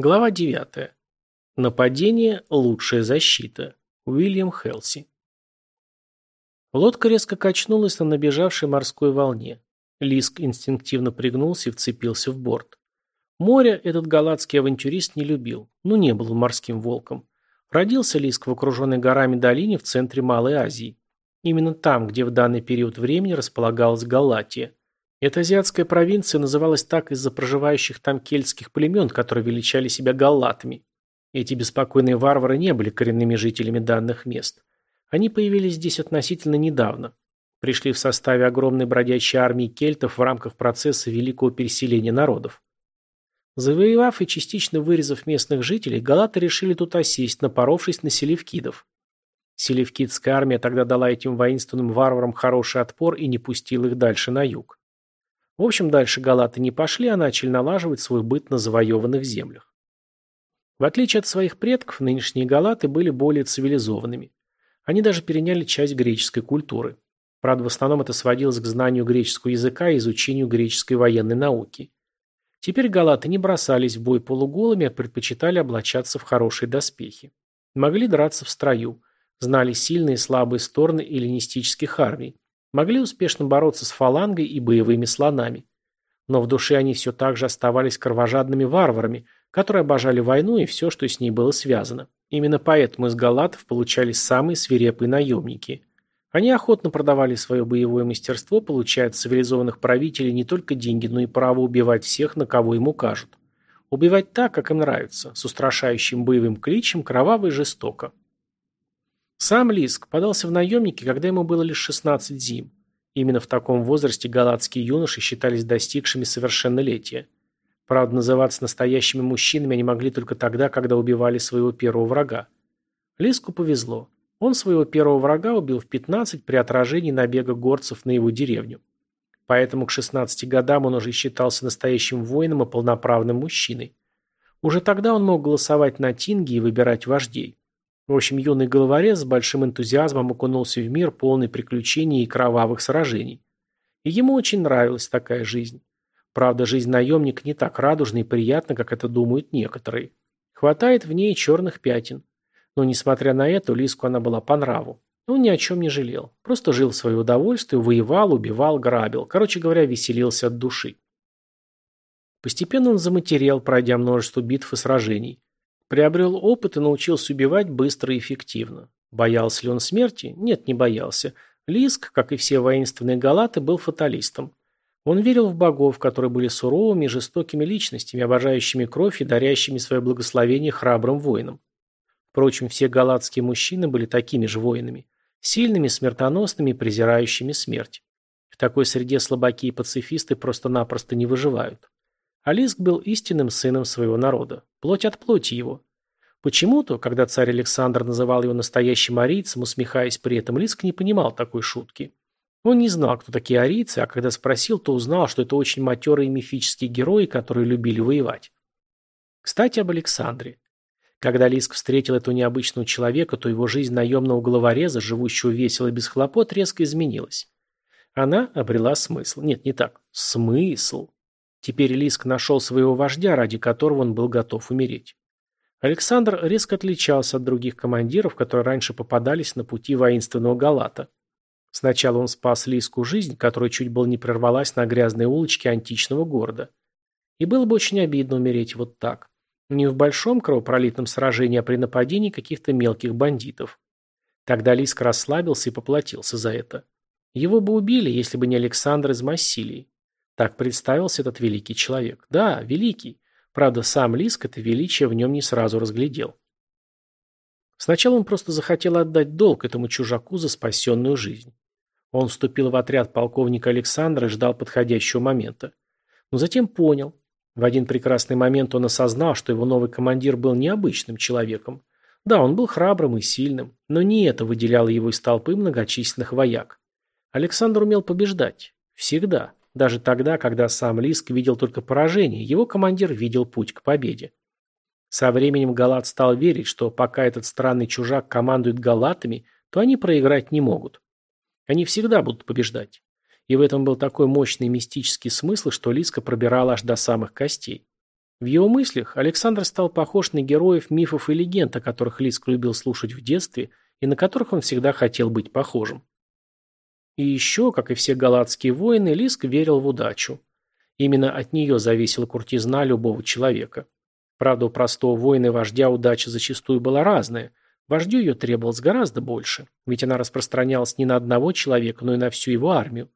Глава 9. Нападение – лучшая защита. Уильям Хелси. Лодка резко качнулась на набежавшей морской волне. Лиск инстинктивно пригнулся и вцепился в борт. Море этот галатский авантюрист не любил, но не был морским волком. Родился Лиск в окруженной горами долине в центре Малой Азии. Именно там, где в данный период времени располагалась Галатия. Эта азиатская провинция называлась так из-за проживающих там кельтских племен, которые величали себя галлатами. Эти беспокойные варвары не были коренными жителями данных мест. Они появились здесь относительно недавно. Пришли в составе огромной бродячей армии кельтов в рамках процесса великого переселения народов. Завоевав и частично вырезав местных жителей, галаты решили тут осесть, напоровшись на селевкидов. Селевкидская армия тогда дала этим воинственным варварам хороший отпор и не пустила их дальше на юг. В общем, дальше галаты не пошли, а начали налаживать свой быт на завоеванных землях. В отличие от своих предков, нынешние галаты были более цивилизованными. Они даже переняли часть греческой культуры. Правда, в основном это сводилось к знанию греческого языка и изучению греческой военной науки. Теперь галаты не бросались в бой полуголыми, а предпочитали облачаться в хорошие доспехи. Могли драться в строю, знали сильные и слабые стороны эллинистических армий, могли успешно бороться с фалангой и боевыми слонами. Но в душе они все так же оставались кровожадными варварами, которые обожали войну и все, что с ней было связано. Именно поэтому из галатов получались самые свирепые наемники. Они охотно продавали свое боевое мастерство, получая от цивилизованных правителей не только деньги, но и право убивать всех, на кого им укажут. Убивать так, как им нравится, с устрашающим боевым кличем, кроваво и жестоко. Сам Лиск подался в наемники, когда ему было лишь 16 зим. Именно в таком возрасте галатские юноши считались достигшими совершеннолетия. Правда, называться настоящими мужчинами они могли только тогда, когда убивали своего первого врага. Лиску повезло. Он своего первого врага убил в 15 при отражении набега горцев на его деревню. Поэтому к 16 годам он уже считался настоящим воином и полноправным мужчиной. Уже тогда он мог голосовать на тинге и выбирать вождей. В общем, юный головорез с большим энтузиазмом окунулся в мир, полный приключений и кровавых сражений. И ему очень нравилась такая жизнь. Правда, жизнь наемника не так радужна и приятна, как это думают некоторые. Хватает в ней черных пятен. Но, несмотря на это, Лиску она была по нраву. Он ни о чем не жалел. Просто жил в свое удовольствие, воевал, убивал, грабил. Короче говоря, веселился от души. Постепенно он заматерел, пройдя множество битв и сражений. Приобрел опыт и научился убивать быстро и эффективно. Боялся ли он смерти? Нет, не боялся. Лиск, как и все воинственные галаты, был фаталистом. Он верил в богов, которые были суровыми и жестокими личностями, обожающими кровь и дарящими свое благословение храбрым воинам. Впрочем, все галатские мужчины были такими же воинами. Сильными, смертоносными презирающими смерть. В такой среде слабаки и пацифисты просто-напросто не выживают. Алиск был истинным сыном своего народа, плоть от плоти его. Почему-то, когда царь Александр называл его настоящим арийцем, усмехаясь при этом, Лиск не понимал такой шутки. Он не знал, кто такие арийцы, а когда спросил, то узнал, что это очень матерые мифические герои, которые любили воевать. Кстати, об Александре. Когда Лиск встретил этого необычного человека, то его жизнь наемного головореза, живущего весело и без хлопот, резко изменилась. Она обрела смысл. Нет, не так. Смысл. Теперь Лиск нашел своего вождя, ради которого он был готов умереть. Александр резко отличался от других командиров, которые раньше попадались на пути воинственного Галата. Сначала он спас Лиску жизнь, которая чуть было не прервалась на грязной улочке античного города. И было бы очень обидно умереть вот так. Не в большом кровопролитном сражении, а при нападении каких-то мелких бандитов. Тогда Лиск расслабился и поплатился за это. Его бы убили, если бы не Александр из Массилии. Так представился этот великий человек. Да, великий. Правда, сам Лиск это величие в нем не сразу разглядел. Сначала он просто захотел отдать долг этому чужаку за спасенную жизнь. Он вступил в отряд полковника Александра и ждал подходящего момента. Но затем понял. В один прекрасный момент он осознал, что его новый командир был необычным человеком. Да, он был храбрым и сильным, но не это выделяло его из толпы многочисленных вояк. Александр умел побеждать. Всегда. Даже тогда, когда сам Лиск видел только поражение, его командир видел путь к победе. Со временем Галат стал верить, что пока этот странный чужак командует галатами, то они проиграть не могут. Они всегда будут побеждать. И в этом был такой мощный мистический смысл, что Лиска пробирала аж до самых костей. В его мыслях Александр стал похож на героев мифов и легенд, о которых Лиск любил слушать в детстве и на которых он всегда хотел быть похожим. И еще, как и все галатские воины, Лиск верил в удачу. Именно от нее зависела куртизна любого человека. Правда, у простого воина и вождя удача зачастую была разная. Вождю ее требовалось гораздо больше, ведь она распространялась не на одного человека, но и на всю его армию.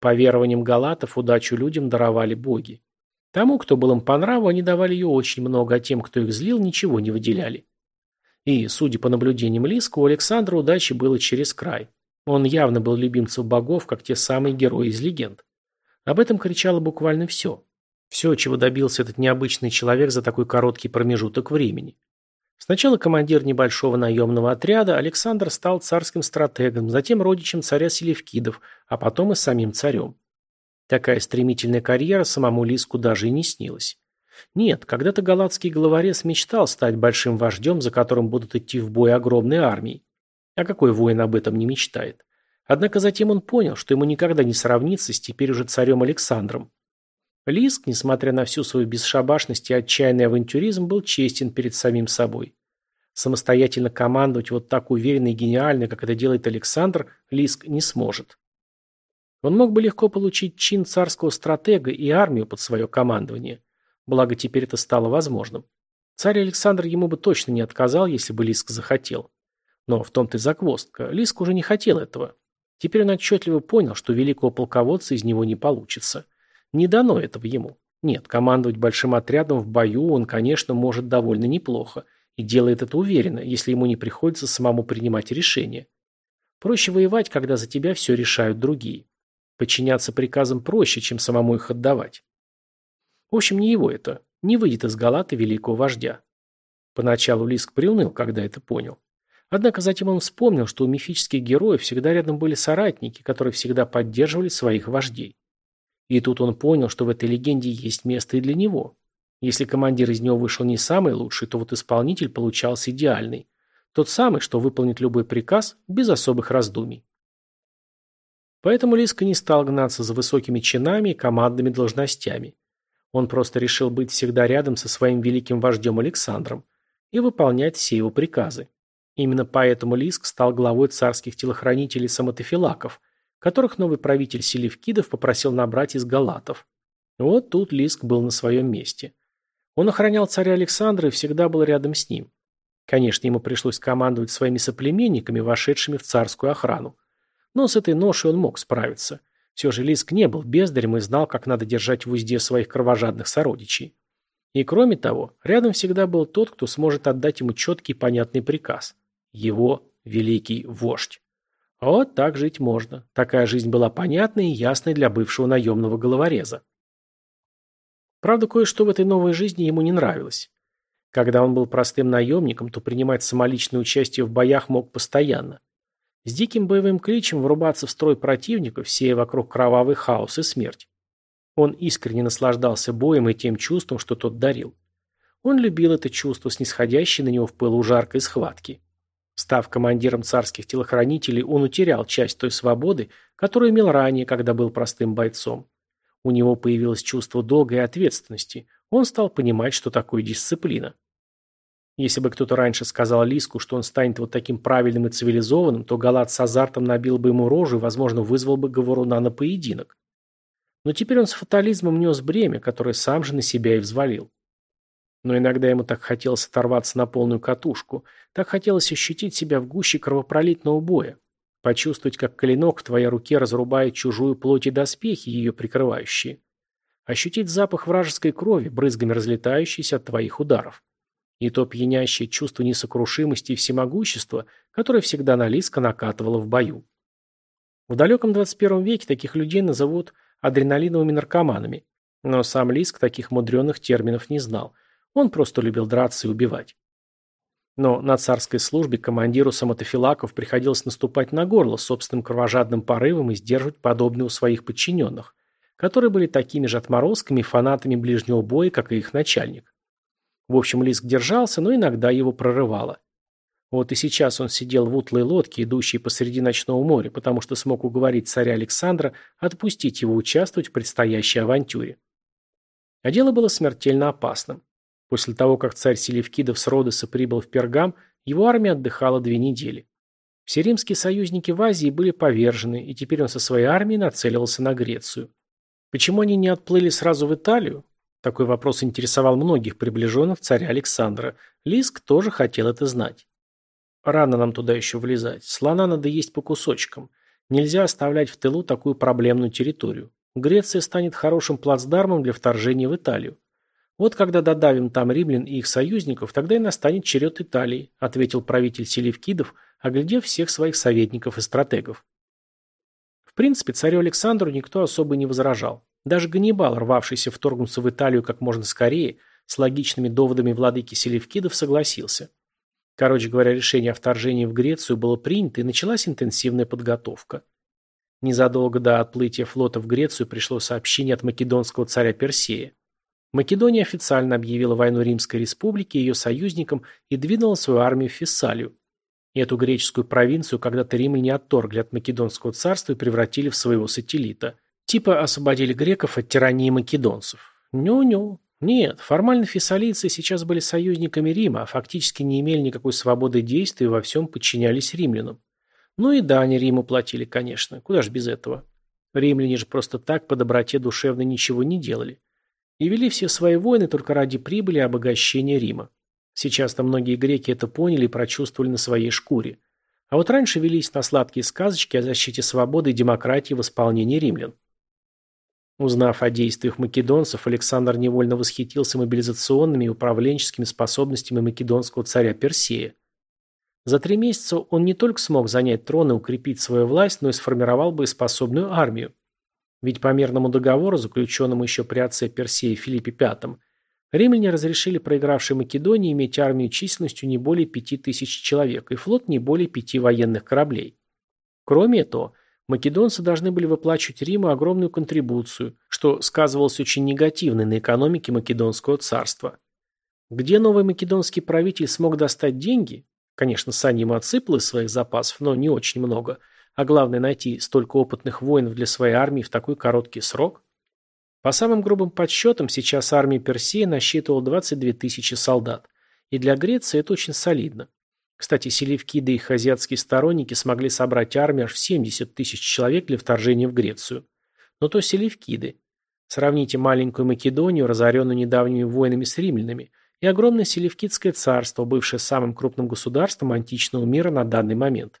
По верованиям галатов удачу людям даровали боги. Тому, кто был им по нраву, они давали ее очень много, а тем, кто их злил, ничего не выделяли. И, судя по наблюдениям Лиска, у Александра удачи было через край. Он явно был любимцем богов, как те самые герои из легенд. Об этом кричало буквально все. Все, чего добился этот необычный человек за такой короткий промежуток времени. Сначала командир небольшого наемного отряда, Александр стал царским стратегом, затем родичем царя Селевкидов, а потом и самим царем. Такая стремительная карьера самому Лиску даже и не снилась. Нет, когда-то галатский главорез мечтал стать большим вождем, за которым будут идти в бой огромные армии. А какой воин об этом не мечтает? Однако затем он понял, что ему никогда не сравнится с теперь уже царем Александром. Лиск, несмотря на всю свою бесшабашность и отчаянный авантюризм, был честен перед самим собой. Самостоятельно командовать вот так уверенно и гениально, как это делает Александр, Лиск не сможет. Он мог бы легко получить чин царского стратега и армию под свое командование. Благо теперь это стало возможным. Царь Александр ему бы точно не отказал, если бы Лиск захотел. Но в том-то и загвоздка. Лиск уже не хотел этого. Теперь он отчетливо понял, что великого полководца из него не получится. Не дано этого ему. Нет, командовать большим отрядом в бою он, конечно, может довольно неплохо. И делает это уверенно, если ему не приходится самому принимать решения. Проще воевать, когда за тебя все решают другие. Подчиняться приказам проще, чем самому их отдавать. В общем, не его это. Не выйдет из Галаты великого вождя. Поначалу Лиск приуныл, когда это понял. Однако затем он вспомнил, что у мифических героев всегда рядом были соратники, которые всегда поддерживали своих вождей. И тут он понял, что в этой легенде есть место и для него. Если командир из него вышел не самый лучший, то вот исполнитель получался идеальный. Тот самый, что выполнит любой приказ без особых раздумий. Поэтому Лиска не стал гнаться за высокими чинами и командными должностями. Он просто решил быть всегда рядом со своим великим вождем Александром и выполнять все его приказы. Именно поэтому Лиск стал главой царских телохранителей самотофилаков, которых новый правитель Селевкидов попросил набрать из галатов. Вот тут Лиск был на своем месте. Он охранял царя Александра и всегда был рядом с ним. Конечно, ему пришлось командовать своими соплеменниками, вошедшими в царскую охрану. Но с этой ношей он мог справиться. Все же Лиск не был бездарем и знал, как надо держать в узде своих кровожадных сородичей. И кроме того, рядом всегда был тот, кто сможет отдать ему четкий и понятный приказ. Его великий вождь. Вот так жить можно. Такая жизнь была понятной и ясной для бывшего наемного головореза. Правда, кое-что в этой новой жизни ему не нравилось. Когда он был простым наемником, то принимать самоличное участие в боях мог постоянно. С диким боевым кличем врубаться в строй противников, сея вокруг кровавый хаос и смерть. Он искренне наслаждался боем и тем чувством, что тот дарил. Он любил это чувство, снисходящее на него в пылу жаркой схватки. Став командиром царских телохранителей, он утерял часть той свободы, которую имел ранее, когда был простым бойцом. У него появилось чувство долга и ответственности. Он стал понимать, что такое дисциплина. Если бы кто-то раньше сказал Лиску, что он станет вот таким правильным и цивилизованным, то Галат с азартом набил бы ему рожу и, возможно, вызвал бы Говоруна на поединок. Но теперь он с фатализмом нес бремя, которое сам же на себя и взвалил. Но иногда ему так хотелось оторваться на полную катушку, так хотелось ощутить себя в гуще кровопролитного боя, почувствовать, как клинок в твоей руке разрубает чужую плоть и доспехи, ее прикрывающие, ощутить запах вражеской крови, брызгами разлетающейся от твоих ударов, и то пьянящее чувство несокрушимости и всемогущества, которое всегда на Лиска накатывало в бою. В далеком 21 веке таких людей назовут адреналиновыми наркоманами, но сам Лиск таких мудреных терминов не знал – он просто любил драться и убивать. Но на царской службе командиру самотофилаков приходилось наступать на горло собственным кровожадным порывом и сдерживать подобные у своих подчиненных, которые были такими же отморозками и фанатами ближнего боя, как и их начальник. В общем, Лиск держался, но иногда его прорывало. Вот и сейчас он сидел в утлой лодке, идущей посреди ночного моря, потому что смог уговорить царя Александра отпустить его участвовать в предстоящей авантюре. А дело было смертельно опасным. После того, как царь Селевкидов с Родоса прибыл в Пергам, его армия отдыхала две недели. Все римские союзники в Азии были повержены, и теперь он со своей армией нацеливался на Грецию. Почему они не отплыли сразу в Италию? Такой вопрос интересовал многих приближенных царя Александра. Лиск тоже хотел это знать. Рано нам туда еще влезать. Слона надо есть по кусочкам. Нельзя оставлять в тылу такую проблемную территорию. Греция станет хорошим плацдармом для вторжения в Италию. Вот когда додавим там римлян и их союзников, тогда и настанет черед Италии, ответил правитель Селевкидов, оглядев всех своих советников и стратегов. В принципе, царю Александру никто особо не возражал. Даже Ганнибал, рвавшийся вторгнуться в Италию как можно скорее, с логичными доводами владыки Селевкидов согласился. Короче говоря, решение о вторжении в Грецию было принято и началась интенсивная подготовка. Незадолго до отплытия флота в Грецию пришло сообщение от македонского царя Персея. Македония официально объявила войну Римской республике и ее союзникам и двинула свою армию в Фессалию. Эту греческую провинцию когда-то римляне отторгли от Македонского царства и превратили в своего сателлита. Типа освободили греков от тирании македонцев. Ню-ню. Нет, формально фессалийцы сейчас были союзниками Рима, а фактически не имели никакой свободы действий и во всем подчинялись римлянам. Ну и дани Риму платили, конечно. Куда ж без этого? Римляне же просто так по доброте душевной ничего не делали. И вели все свои войны только ради прибыли и обогащения Рима. Сейчас-то многие греки это поняли и прочувствовали на своей шкуре. А вот раньше велись на сладкие сказочки о защите свободы и демократии в исполнении римлян. Узнав о действиях македонцев, Александр невольно восхитился мобилизационными и управленческими способностями македонского царя Персея. За три месяца он не только смог занять трон и укрепить свою власть, но и сформировал боеспособную армию. Ведь по мирному договору, заключенному еще при отце Персея Филиппе V, римляне разрешили проигравшей Македонии иметь армию численностью не более пяти тысяч человек и флот не более пяти военных кораблей. Кроме этого, Македонцы должны были выплачивать Риму огромную контрибуцию, что сказывалось очень негативно на экономике Македонского царства. Где новый македонский правитель смог достать деньги? Конечно, Сань ему отсыпал из своих запасов, но не очень много. А главное найти столько опытных воинов для своей армии в такой короткий срок. По самым грубым подсчетам, сейчас армия Персея насчитывала 22 тысячи солдат. И для Греции это очень солидно. Кстати, селевкиды и их азиатские сторонники смогли собрать армию аж в 70 тысяч человек для вторжения в Грецию. Но то селевкиды. Сравните маленькую Македонию, разоренную недавними войнами с римлянами, и огромное селевкидское царство, бывшее самым крупным государством античного мира на данный момент.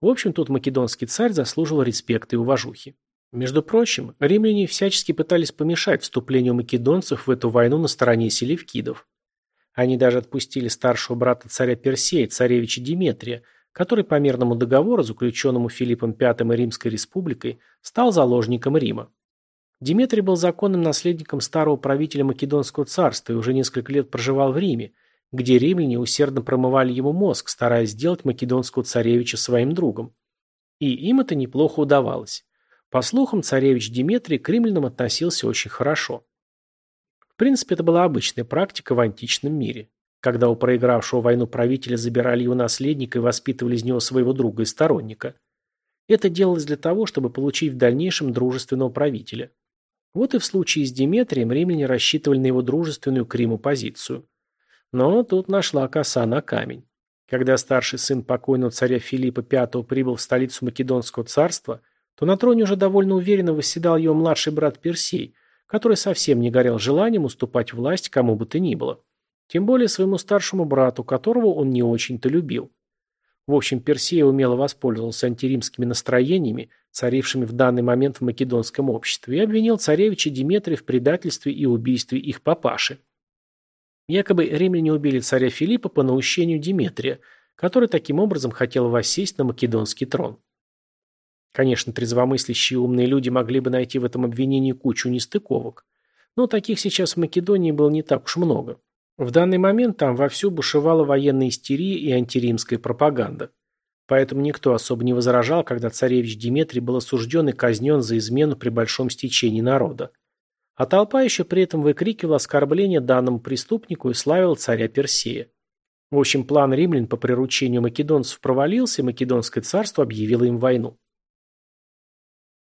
В общем, тут македонский царь заслужил респекта и уважухи. Между прочим, римляне всячески пытались помешать вступлению македонцев в эту войну на стороне селевкидов. Они даже отпустили старшего брата царя Персея, царевича Диметрия, который по мирному договору, заключенному Филиппом V и Римской республикой, стал заложником Рима. Диметрий был законным наследником старого правителя Македонского царства и уже несколько лет проживал в Риме, где римляне усердно промывали ему мозг, стараясь сделать македонского царевича своим другом. И им это неплохо удавалось. По слухам, царевич Диметрий к римлянам относился очень хорошо принципе, это была обычная практика в античном мире. Когда у проигравшего войну правителя забирали его наследника и воспитывали из него своего друга и сторонника. Это делалось для того, чтобы получить в дальнейшем дружественного правителя. Вот и в случае с Диметрием римляне рассчитывали на его дружественную к Риму позицию. Но тут нашла коса на камень. Когда старший сын покойного царя Филиппа V прибыл в столицу Македонского царства, то на троне уже довольно уверенно восседал его младший брат Персей – который совсем не горел желанием уступать власть кому бы то ни было. Тем более своему старшему брату, которого он не очень-то любил. В общем, Персея умело воспользовался антиримскими настроениями, царившими в данный момент в македонском обществе, и обвинил царевича Диметрия в предательстве и убийстве их папаши. Якобы римляне убили царя Филиппа по наущению Диметрия, который таким образом хотел воссесть на македонский трон. Конечно, трезвомыслящие умные люди могли бы найти в этом обвинении кучу нестыковок. Но таких сейчас в Македонии было не так уж много. В данный момент там вовсю бушевала военная истерия и антиримская пропаганда. Поэтому никто особо не возражал, когда царевич Диметрий был осужден и казнен за измену при большом стечении народа. А толпа еще при этом выкрикивала оскорбления данному преступнику и славила царя Персея. В общем, план римлян по приручению македонцев провалился, и Македонское царство объявило им войну.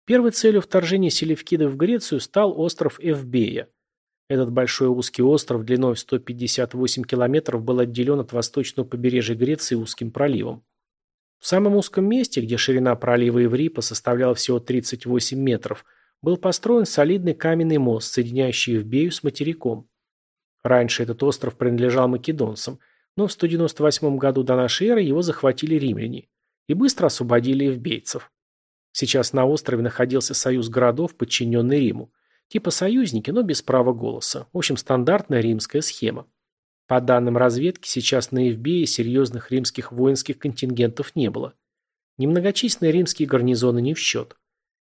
Первой целью вторжения селевкидов в Грецию стал остров Эвбея. Этот большой узкий остров длиной в 158 километров был отделен от восточного побережья Греции узким проливом. В самом узком месте, где ширина пролива Еврипа составляла всего 38 метров, был построен солидный каменный мост, соединяющий Евбею с материком. Раньше этот остров принадлежал македонцам, но в 198 году до нашей эры его захватили римляне и быстро освободили евбейцев. Сейчас на острове находился союз городов, подчиненный Риму. Типа союзники, но без права голоса. В общем, стандартная римская схема. По данным разведки, сейчас на Евбее серьезных римских воинских контингентов не было. Немногочисленные римские гарнизоны не в счет.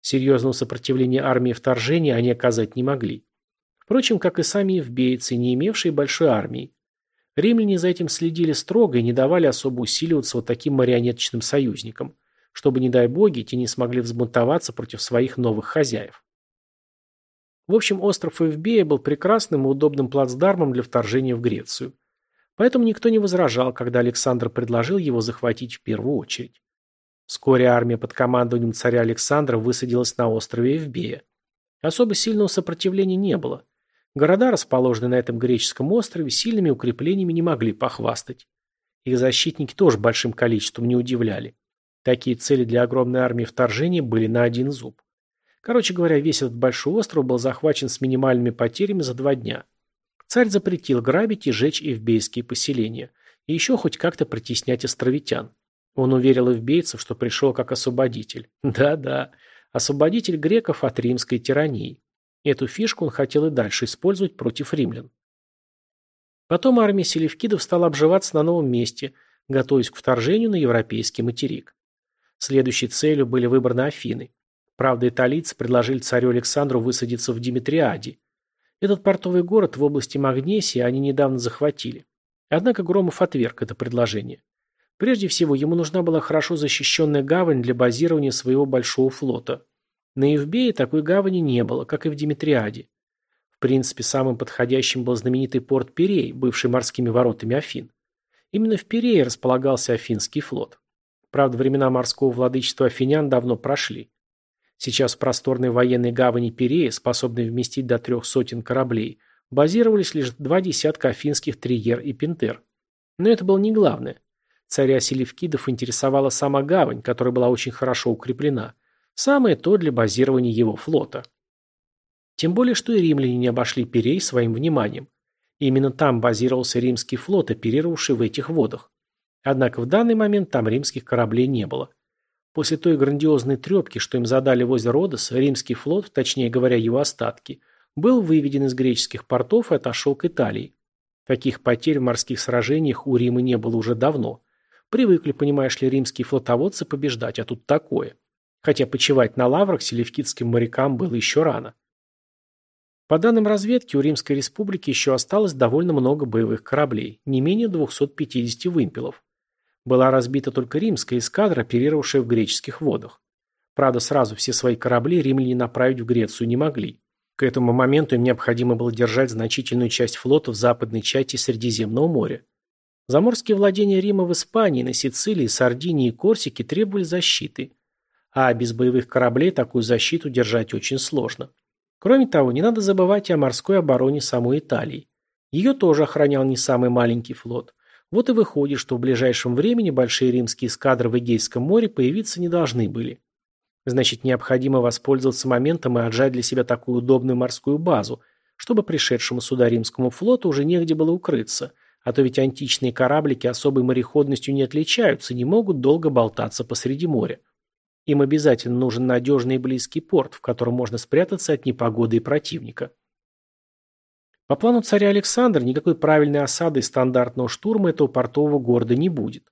Серьезного сопротивления армии вторжения они оказать не могли. Впрочем, как и сами евбейцы, не имевшие большой армии. Римляне за этим следили строго и не давали особо усиливаться вот таким марионеточным союзникам, чтобы, не дай боги, те не смогли взбунтоваться против своих новых хозяев. В общем, остров Эвбея был прекрасным и удобным плацдармом для вторжения в Грецию. Поэтому никто не возражал, когда Александр предложил его захватить в первую очередь. Вскоре армия под командованием царя Александра высадилась на острове Эвбея. Особо сильного сопротивления не было. Города, расположенные на этом греческом острове, сильными укреплениями не могли похвастать. Их защитники тоже большим количеством не удивляли. Такие цели для огромной армии вторжения были на один зуб. Короче говоря, весь этот большой остров был захвачен с минимальными потерями за два дня. Царь запретил грабить и жечь эвбейские поселения. И еще хоть как-то притеснять островитян. Он уверил эвбейцев, что пришел как освободитель. Да-да, освободитель греков от римской тирании. Эту фишку он хотел и дальше использовать против римлян. Потом армия селевкидов стала обживаться на новом месте, готовясь к вторжению на европейский материк. Следующей целью были выбраны Афины. Правда, италийцы предложили царю Александру высадиться в Димитриаде. Этот портовый город в области Магнесии они недавно захватили. Однако Громов отверг это предложение. Прежде всего, ему нужна была хорошо защищенная гавань для базирования своего большого флота. На Евбее такой гавани не было, как и в Димитриаде. В принципе, самым подходящим был знаменитый порт Пирей, бывший морскими воротами Афин. Именно в Пирее располагался Афинский флот. Правда, времена морского владычества афинян давно прошли. Сейчас в просторной военной гавани Пирея, способной вместить до трех сотен кораблей, базировались лишь два десятка афинских триер и пентер. Но это было не главное. Царя Селевкидов интересовала сама гавань, которая была очень хорошо укреплена. Самое то для базирования его флота. Тем более, что и римляне не обошли Пирей своим вниманием. Именно там базировался римский флот, оперировавший в этих водах. Однако в данный момент там римских кораблей не было. После той грандиозной трепки, что им задали возле Родос, римский флот, точнее говоря, его остатки, был выведен из греческих портов и отошел к Италии. Таких потерь в морских сражениях у Рима не было уже давно. Привыкли, понимаешь ли, римские флотоводцы побеждать, а тут такое. Хотя почивать на лаврах селевкидским морякам было еще рано. По данным разведки, у Римской республики еще осталось довольно много боевых кораблей, не менее 250 вымпелов. Была разбита только римская эскадра, оперировавшая в греческих водах. Правда, сразу все свои корабли римляне направить в Грецию не могли. К этому моменту им необходимо было держать значительную часть флота в западной части Средиземного моря. Заморские владения Рима в Испании, на Сицилии, Сардинии и Корсике требовали защиты. А без боевых кораблей такую защиту держать очень сложно. Кроме того, не надо забывать и о морской обороне самой Италии. Ее тоже охранял не самый маленький флот. Вот и выходит, что в ближайшем времени большие римские эскадры в Эгейском море появиться не должны были. Значит, необходимо воспользоваться моментом и отжать для себя такую удобную морскую базу, чтобы пришедшему сюда римскому флоту уже негде было укрыться, а то ведь античные кораблики особой мореходностью не отличаются, не могут долго болтаться посреди моря. Им обязательно нужен надежный и близкий порт, в котором можно спрятаться от непогоды и противника. По плану царя Александра никакой правильной осады и стандартного штурма этого портового города не будет.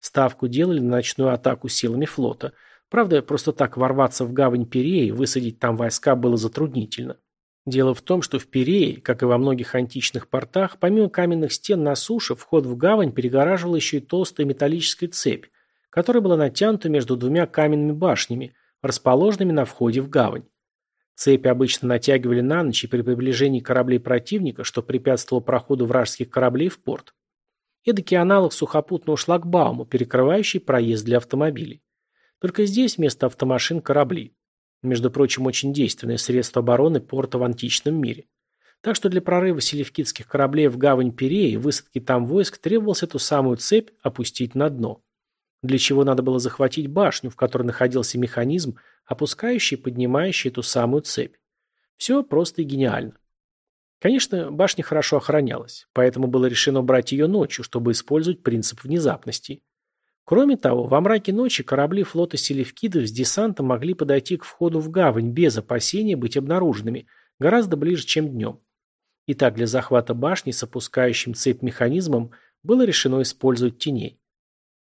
Ставку делали на ночную атаку силами флота. Правда, просто так ворваться в гавань Пиреи и высадить там войска было затруднительно. Дело в том, что в Пирее, как и во многих античных портах, помимо каменных стен на суше, вход в гавань перегораживала еще и толстая металлическая цепь, которая была натянута между двумя каменными башнями, расположенными на входе в гавань. Цепи обычно натягивали на ночь и при приближении кораблей противника, что препятствовало проходу вражеских кораблей в порт. Эдакий аналог сухопутного шлагбаума, перекрывающий проезд для автомобилей. Только здесь вместо автомашин корабли. Между прочим, очень действенное средство обороны порта в античном мире. Так что для прорыва селевкидских кораблей в гавань Переи и высадки там войск требовалось эту самую цепь опустить на дно. Для чего надо было захватить башню, в которой находился механизм, опускающий и поднимающий эту самую цепь. Все просто и гениально. Конечно, башня хорошо охранялась, поэтому было решено брать ее ночью, чтобы использовать принцип внезапности. Кроме того, во мраке ночи корабли флота Селевкидов с десантом могли подойти к входу в гавань без опасения быть обнаруженными, гораздо ближе, чем днем. Итак, для захвата башни с опускающим цепь механизмом было решено использовать теней.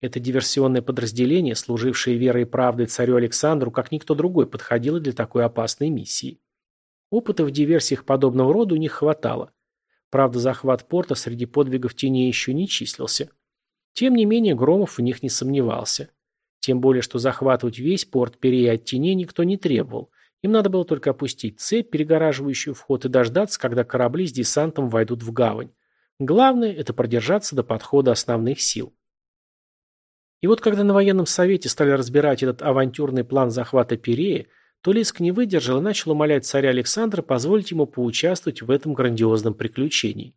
Это диверсионное подразделение, служившее верой и правдой царю Александру, как никто другой, подходило для такой опасной миссии. Опыта в диверсиях подобного рода у них хватало. Правда, захват порта среди подвигов теней еще не числился. Тем не менее, Громов в них не сомневался. Тем более, что захватывать весь порт Перея от теней никто не требовал. Им надо было только опустить цепь, перегораживающую вход, и дождаться, когда корабли с десантом войдут в гавань. Главное – это продержаться до подхода основных сил. И вот когда на военном совете стали разбирать этот авантюрный план захвата Перея, то Лиск не выдержал и начал умолять царя Александра позволить ему поучаствовать в этом грандиозном приключении.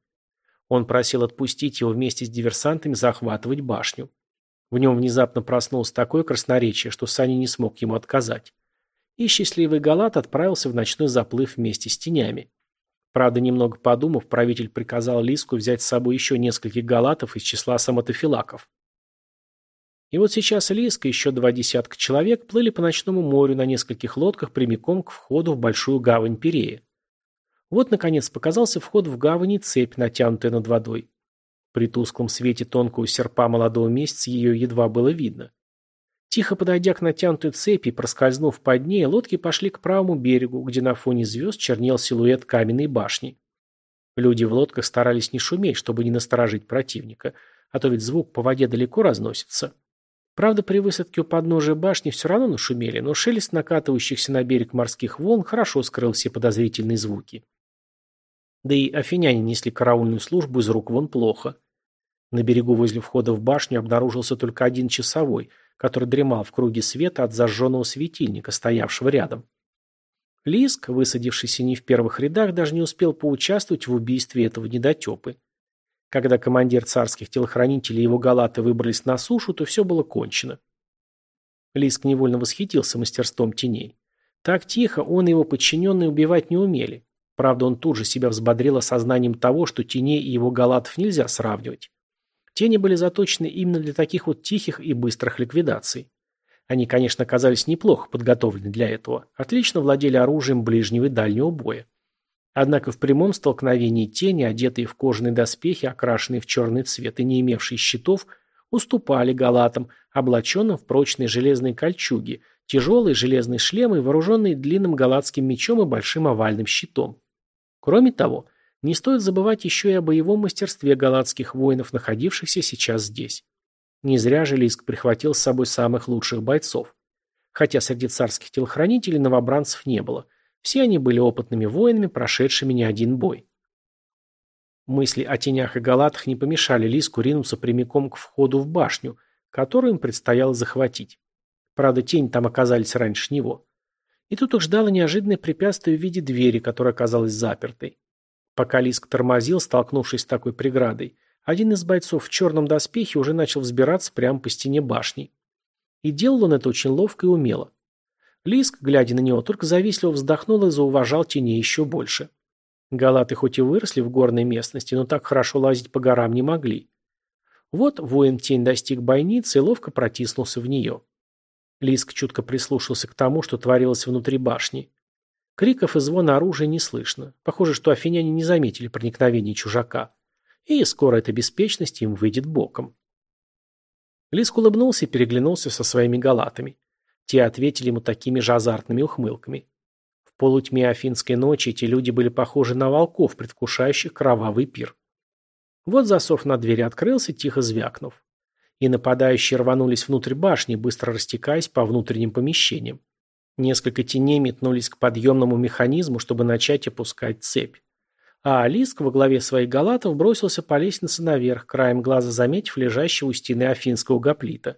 Он просил отпустить его вместе с диверсантами захватывать башню. В нем внезапно проснулось такое красноречие, что Сани не смог ему отказать и счастливый Галат отправился в ночной заплыв вместе с тенями. Правда, немного подумав, правитель приказал Лиску взять с собой еще нескольких галатов из числа самотофилаков. И вот сейчас Лиск и еще два десятка человек плыли по ночному морю на нескольких лодках прямиком к входу в большую гавань Перея. Вот, наконец, показался вход в гавань и цепь, натянутая над водой. При тусклом свете тонкого серпа молодого месяца ее едва было видно. Тихо подойдя к натянутой цепи проскользнув под ней, лодки пошли к правому берегу, где на фоне звезд чернел силуэт каменной башни. Люди в лодках старались не шуметь, чтобы не насторожить противника, а то ведь звук по воде далеко разносится. Правда, при высадке у подножия башни все равно нашумели, но шелест накатывающихся на берег морских волн хорошо скрыл все подозрительные звуки. Да и афиняне несли караульную службу из рук вон плохо. На берегу возле входа в башню обнаружился только один часовой – который дремал в круге света от зажженного светильника, стоявшего рядом. Лиск, высадившийся не в первых рядах, даже не успел поучаствовать в убийстве этого недотепы. Когда командир царских телохранителей и его галаты выбрались на сушу, то все было кончено. Лиск невольно восхитился мастерством теней. Так тихо он и его подчиненные убивать не умели. Правда, он тут же себя взбодрил осознанием того, что теней и его галатов нельзя сравнивать. Тени были заточены именно для таких вот тихих и быстрых ликвидаций. Они, конечно, оказались неплохо подготовлены для этого, отлично владели оружием ближнего и дальнего боя. Однако в прямом столкновении тени, одетые в кожаные доспехи, окрашенные в черный цвет и не имевшие щитов, уступали галатам, облаченным в прочные железные кольчуги, тяжелые железные шлемы, вооруженные длинным галатским мечом и большим овальным щитом. Кроме того, не стоит забывать еще и о боевом мастерстве галатских воинов, находившихся сейчас здесь. Не зря же Лиск прихватил с собой самых лучших бойцов. Хотя среди царских телохранителей новобранцев не было. Все они были опытными воинами, прошедшими не один бой. Мысли о тенях и галатах не помешали Лиску ринуться прямиком к входу в башню, которую им предстояло захватить. Правда, тень там оказались раньше него. И тут их ждало неожиданное препятствие в виде двери, которая оказалась запертой. Пока Лиск тормозил, столкнувшись с такой преградой, один из бойцов в черном доспехе уже начал взбираться прямо по стене башни. И делал он это очень ловко и умело. Лиск, глядя на него, только завистливо вздохнул и зауважал теней еще больше. Галаты хоть и выросли в горной местности, но так хорошо лазить по горам не могли. Вот воин-тень достиг бойницы и ловко протиснулся в нее. Лиск чутко прислушался к тому, что творилось внутри башни. Криков и звона оружия не слышно. Похоже, что афиняне не заметили проникновения чужака. И скоро эта беспечность им выйдет боком. Лиск улыбнулся и переглянулся со своими галатами. Те ответили ему такими же азартными ухмылками. В полутьме афинской ночи эти люди были похожи на волков, предвкушающих кровавый пир. Вот засов на двери открылся, тихо звякнув. И нападающие рванулись внутрь башни, быстро растекаясь по внутренним помещениям. Несколько теней метнулись к подъемному механизму, чтобы начать опускать цепь. А Алиск во главе своих галатов бросился по лестнице наверх, краем глаза заметив лежащего у стены афинского гоплита.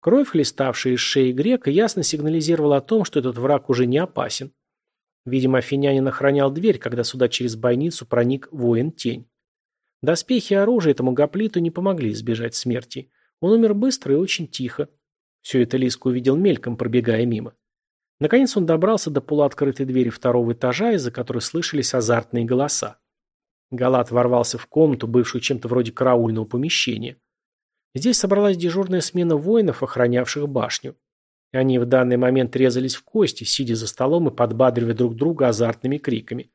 Кровь, хлеставшая из шеи грека, ясно сигнализировала о том, что этот враг уже не опасен. Видимо, афинянин охранял дверь, когда сюда через бойницу проник воин-тень. Доспехи и оружие этому гоплиту не помогли избежать смерти. Он умер быстро и очень тихо. Все это Лиск увидел мельком, пробегая мимо. Наконец он добрался до полуоткрытой двери второго этажа, из-за которой слышались азартные голоса. Галат ворвался в комнату, бывшую чем-то вроде караульного помещения. Здесь собралась дежурная смена воинов, охранявших башню. Они в данный момент резались в кости, сидя за столом и подбадривая друг друга азартными криками.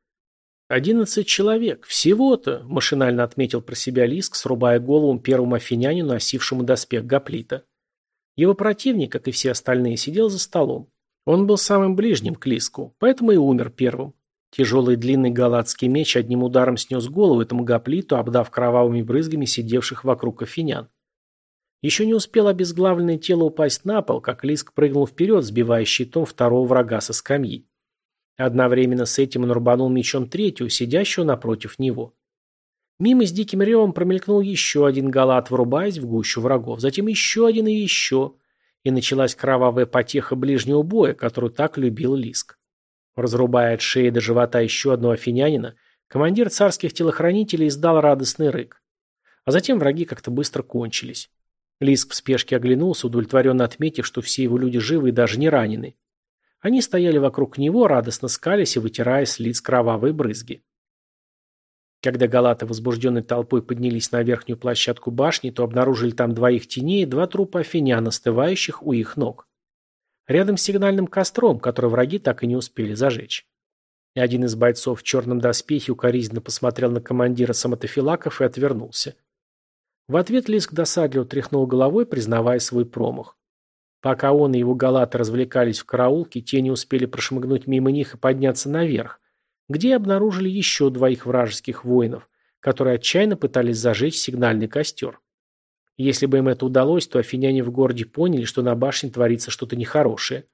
«Одиннадцать человек! Всего-то!» – машинально отметил про себя Лиск, срубая голову первому афинянину, носившему доспех гоплита. Его противник, как и все остальные, сидел за столом. Он был самым ближним к Лиску, поэтому и умер первым. Тяжелый длинный галатский меч одним ударом снес голову этому гоплиту, обдав кровавыми брызгами сидевших вокруг афинян. Еще не успел обезглавленное тело упасть на пол, как Лиск прыгнул вперед, сбивая щитом второго врага со скамьи. Одновременно с этим он рубанул мечом третьего, сидящего напротив него. Мимо с диким ревом промелькнул еще один галат, врубаясь в гущу врагов, затем еще один и еще. И началась кровавая потеха ближнего боя, которую так любил Лиск. Разрубая от шеи до живота еще одного афинянина, командир царских телохранителей издал радостный рык. А затем враги как-то быстро кончились. Лиск в спешке оглянулся, удовлетворенно отметив, что все его люди живы и даже не ранены. Они стояли вокруг него, радостно скались и вытирая с лиц кровавые брызги. Когда галаты возбужденной толпой поднялись на верхнюю площадку башни, то обнаружили там двоих теней и два трупа афинян, остывающих у их ног рядом с сигнальным костром, который враги так и не успели зажечь. Один из бойцов в черном доспехе укоризненно посмотрел на командира самотофилаков и отвернулся. В ответ Лиск досадливо тряхнул головой, признавая свой промах. Пока он и его галаты развлекались в караулке, те не успели прошмыгнуть мимо них и подняться наверх, где обнаружили еще двоих вражеских воинов, которые отчаянно пытались зажечь сигнальный костер. Если бы им это удалось, то афиняне в городе поняли, что на башне творится что-то нехорошее.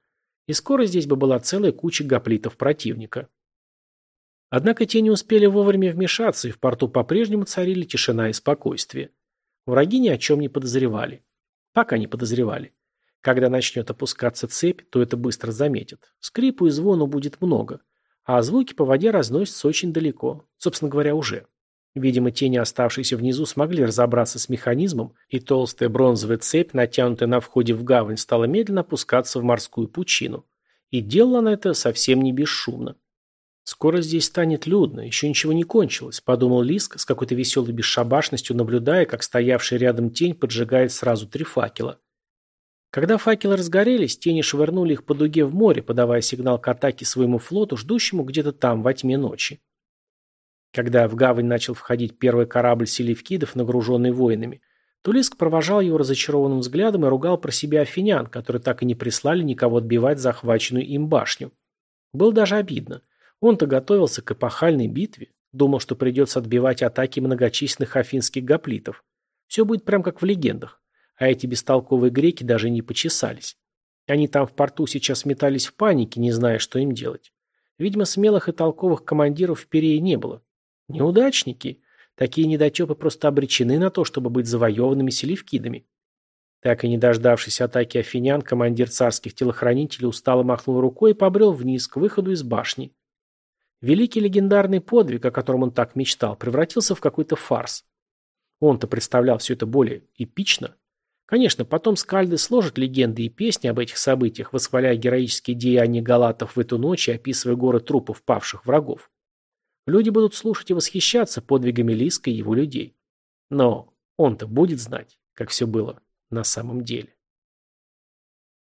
И скоро здесь бы была целая куча гоплитов противника. Однако те не успели вовремя вмешаться, и в порту по-прежнему царили тишина и спокойствие. Враги ни о чем не подозревали. Пока не подозревали. Когда начнет опускаться цепь, то это быстро заметят. Скрипу и звону будет много. А звуки по воде разносятся очень далеко. Собственно говоря, уже. Видимо, тени, оставшиеся внизу, смогли разобраться с механизмом, и толстая бронзовая цепь, натянутая на входе в гавань, стала медленно опускаться в морскую пучину. И делала она это совсем не бесшумно. «Скоро здесь станет людно, еще ничего не кончилось», – подумал Лиск с какой-то веселой бесшабашностью, наблюдая, как стоявший рядом тень поджигает сразу три факела. Когда факелы разгорелись, тени швырнули их по дуге в море, подавая сигнал к атаке своему флоту, ждущему где-то там, во тьме ночи. Когда в гавань начал входить первый корабль селевкидов, нагруженный воинами, Тулиск провожал его разочарованным взглядом и ругал про себя афинян, которые так и не прислали никого отбивать захваченную им башню. Было даже обидно. Он-то готовился к эпохальной битве, думал, что придется отбивать атаки многочисленных афинских гоплитов. Все будет прям как в легендах. А эти бестолковые греки даже не почесались. Они там в порту сейчас метались в панике, не зная, что им делать. Видимо, смелых и толковых командиров в Перее не было. Неудачники. Такие недотепы просто обречены на то, чтобы быть завоеванными селевкидами. Так и не дождавшись атаки афинян, командир царских телохранителей устало махнул рукой и побрел вниз, к выходу из башни. Великий легендарный подвиг, о котором он так мечтал, превратился в какой-то фарс. Он-то представлял все это более эпично. Конечно, потом скальды сложат легенды и песни об этих событиях, восхваляя героические деяния галатов в эту ночь и описывая горы трупов павших врагов. Люди будут слушать и восхищаться подвигами Лиска и его людей. Но он-то будет знать, как все было на самом деле.